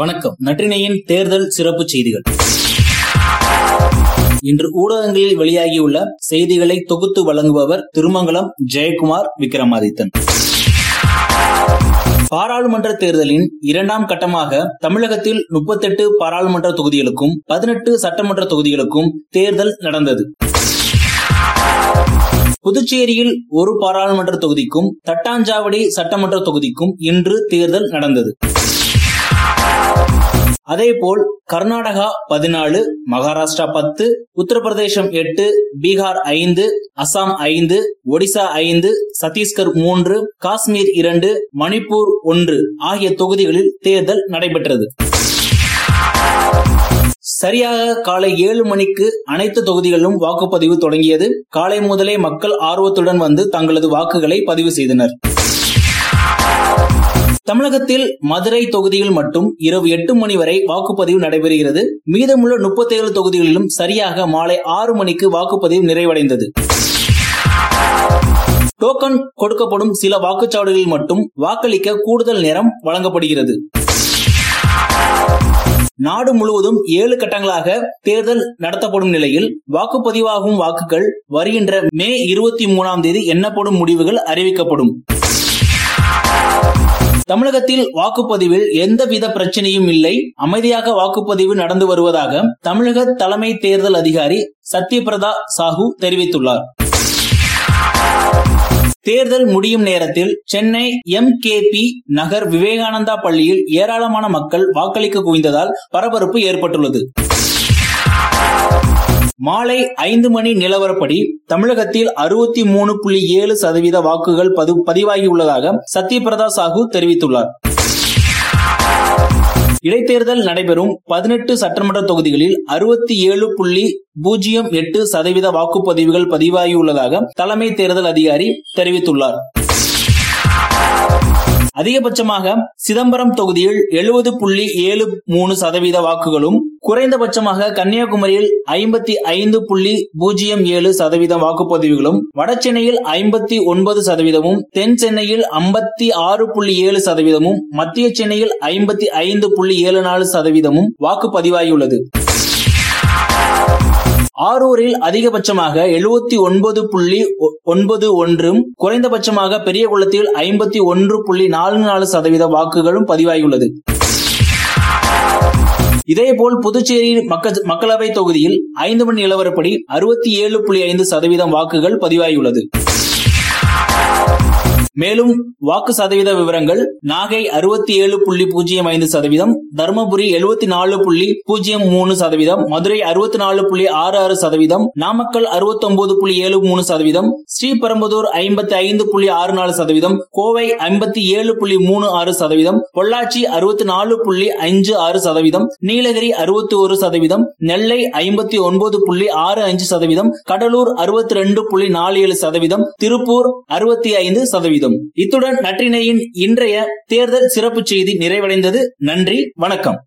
வணக்கம். நற்றினையின் தேர்தல் சிறப்பு செய்திகள். இன்று ஊடகங்களில் வெளியாகியுள்ள செய்திகளை தொகுத்து வழங்குபவர் திருமங்கலம் ஜெயக்குமார் விக்ரமாதித்தன். பாராளுமன்ற தேர்தலின் இரண்டாம் கட்டமாக தமிழகத்தில் முப்பத்தெட்டு பாராளுமன்ற தொகுதிகளுக்கும் பதினெட்டு சட்டமன்ற தொகுதிகளுக்கும் தேர்தல் நடந்தது. புதுச்சேரியில் ஒரு பாராளுமன்ற தொகுதிக்கும் தட்டாஞ்சாவடி சட்டமன்ற தொகுதிக்கும் இன்று தேர்தல் நடந்தது. அதேபோல் கர்நாடகா பதினாலு மகாராஷ்டிரா பத்து உத்தரப்பிரதேசம் எட்டு பீகார் ஐந்து அசாம் ஐந்து ஒடிசா ஐந்து சத்தீஸ்கர் மூன்று காஷ்மீர் இரண்டு மணிப்பூர் ஒன்று ஆகிய தொகுதிகளில் தேர்தல் நடைபெற்றது. சரியாக காலை ஏழு மணிக்கு அனைத்து தொகுதிகளிலும் வாக்குப்பதிவு தொடங்கியது. காலை முதலே மக்கள் ஆர்வத்துடன் வந்து தங்களது வாக்குகளை பதிவு செய்தனர். தமிழகத்தில் மதுரை தொகுதியில் மட்டும் இரவு எட்டு மணி வரை வாக்குப்பதிவு நடைபெறுகிறது. மீதமுள்ள முப்பத்தேழு தொகுதிகளிலும் சரியாக மாலை ஆறு மணிக்கு வாக்குப்பதிவு நிறைவடைந்தது. டோக்கன் கொடுக்கப்படும் சில வாக்குச்சாவடிகளில் மட்டும் வாக்களிக்க கூடுதல் நேரம் வழங்கப்படுகிறது. நாடு முழுவதும் ஏழு கட்டங்களாக தேர்தல் நடத்தப்படும் நிலையில் வாக்குப்பதிவாகும் வாக்குகள் வருகின்ற மே இருபத்தி மூணாம் தேதி எண்ணப்படும் முடிவுகள் அறிவிக்கப்படும். தமிழகத்தில் வாக்குப்பதிவில் எந்தவித பிரச்சனையும் இல்லை. அமைதியாக வாக்குப்பதிவு நடந்து வருவதாக தமிழக தலைமை தேர்தல் அதிகாரி சத்யபிரதா சாஹூ தெரிவித்துள்ளார். தேர்தல் முடியும் நேரத்தில் Chennai M K B Nagar Vivekananda பள்ளியில் ஏராளமான மக்கள் வாக்களிக்க குவிந்ததால் பரபரப்பு ஏற்பட்டுள்ளது. மாலை ஐந்து மணி நிலவரப்படி தமிழகத்தில் அறுபத்தி மூணு புள்ளி ஏழு சதவீத வாக்குகள் பதிவாகியுள்ளதாக சத்யபிரதா சாஹூ தெரிவித்துள்ளார். இடைத்தேர்தல் நடைபெறும் பதினெட்டு சட்டமன்ற தொகுதிகளில் அறுபத்தி ஏழு புள்ளி பூஜ்ஜியம் எட்டு சதவீத வாக்குப்பதிவுகள் பதிவாகியுள்ளதாக தலைமை தேர்தல் அதிகாரி தெரிவித்துள்ளார். அதிகபட்சமாக சிதம்பரம் தொகுதியில் எழுபது புள்ளி ஏழு மூணு சதவீத வாக்குகளும் குறைந்தபட்சமாக கன்னியாகுமரியில் ஐம்பத்தி ஐந்து புள்ளி பூஜ்ஜியம் ஏழு சதவீத வாக்குப்பதிவுகளும் வடசென்னையில் ஐம்பத்தி ஒன்பது சதவீதமும் தென் சென்னையில் ஐம்பத்தி ஆறு புள்ளி ஏழு சதவீதமும் மத்திய சென்னையில் ஐம்பத்தி ஐந்து புள்ளி ஏழு நாலு சதவீதமும் வாக்குப்பதிவாகியுள்ளது. ஆரூரில் அதிகபட்சமாக எழுபத்தி ஒன்பது புள்ளி ஒன்பது ஒன்றும் குறைந்தபட்சமாக பெரிய குளத்தில் ஐம்பத்தி ஒன்று புள்ளி நான்கு நாலு சதவீத வாக்குகளும் பதிவாகியுள்ளது. இதேபோல் புதுச்சேரி மக்களவை தொகுதியில் ஐந்து மணி நிலவரப்படி அறுபத்தி ஏழு புள்ளி ஐந்து சதவீதம் வாக்குகள் பதிவாகியுள்ளது. மேலும் வாக்கு சதவீத விவரங்கள் நாகை அறுபத்தி ஏழு புள்ளி பூஜ்ஜியம் ஐந்து சதவீதம் தருமபுரி எழுபத்தி நாலு புள்ளி பூஜ்ஜியம் மூணு சதவீதம் மதுரை அறுபத்தி நாலு புள்ளி ஆறு ஆறு சதவீதம் நாமக்கல் அறுபத்தி ஒன்பது புள்ளி ஏழு மூணு சதவீதம் ஸ்ரீபெரும்புதூர் ஐம்பத்தி ஐந்து புள்ளி ஆறு நாலு சதவீதம் கோவை ஐம்பத்தி ஏழு புள்ளி மூணு ஆறு சதவீதம் பொள்ளாச்சி அறுபத்தி நாலு புள்ளி அஞ்சு ஆறு சதவீதம் நீலகிரி அறுபத்தி ஒரு சதவீதம் நெல்லை ஐம்பத்தி ஒன்பது புள்ளி ஆறு அஞ்சு சதவீதம் கடலூர் அறுபத்தி ரெண்டு புள்ளி நாலு ஏழு சதவீதம் திருப்பூர் அறுபத்தி ஐந்து சதவீதம். இத்துடன் நற்றினையின் இன்றைய தேர்தல் சிறப்பு செய்தி நிறைவடைந்தது. நன்றி வணக்கம்.